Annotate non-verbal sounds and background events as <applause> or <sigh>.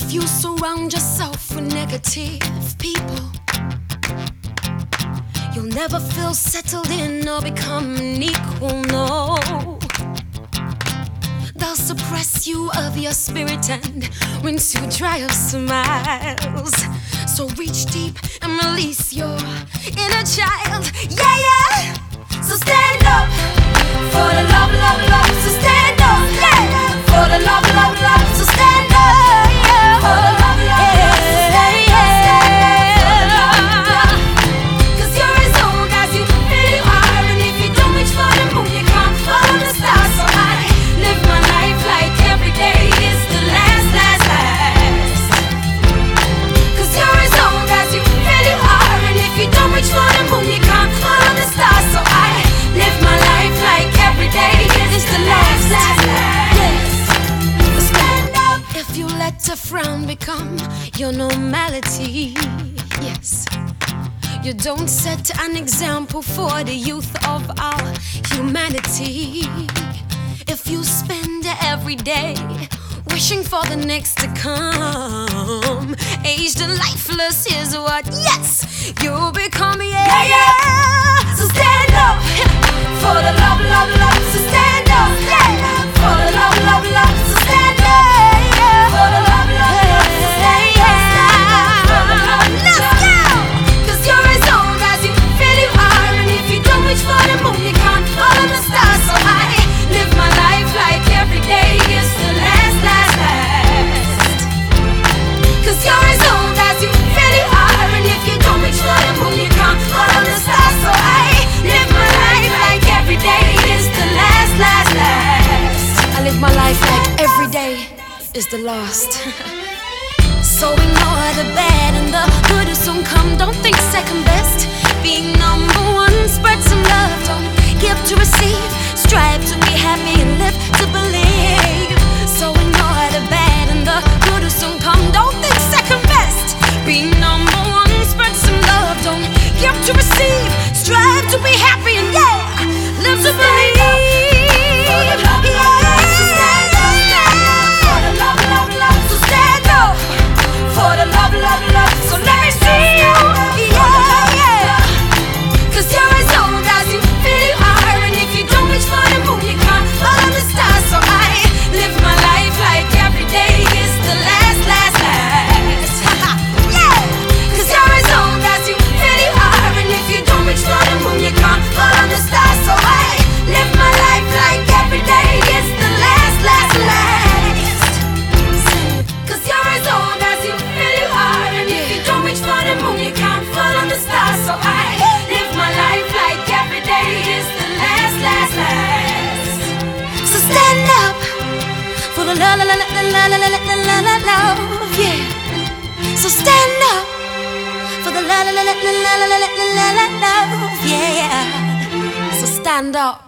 If you surround yourself with negative people, you'll never feel settled in or become an equal. No, they'll suppress you of your spirit and rinse you dry of smiles. So reach deep and release your inner child. Yeah, yeah. So stay. To a frown become your normality. Yes. You don't set an example for the youth of our humanity. If you spend every day wishing for the next to come, aged and lifeless is what, yes, you become. Yeah, yeah. yeah. So stand up for the love, love, love. So stand is the last. <laughs> so ignore the bad and the the la la la la la la la la la la love, yeah. So stand up for the la la la la la la la la la love, yeah. So stand up.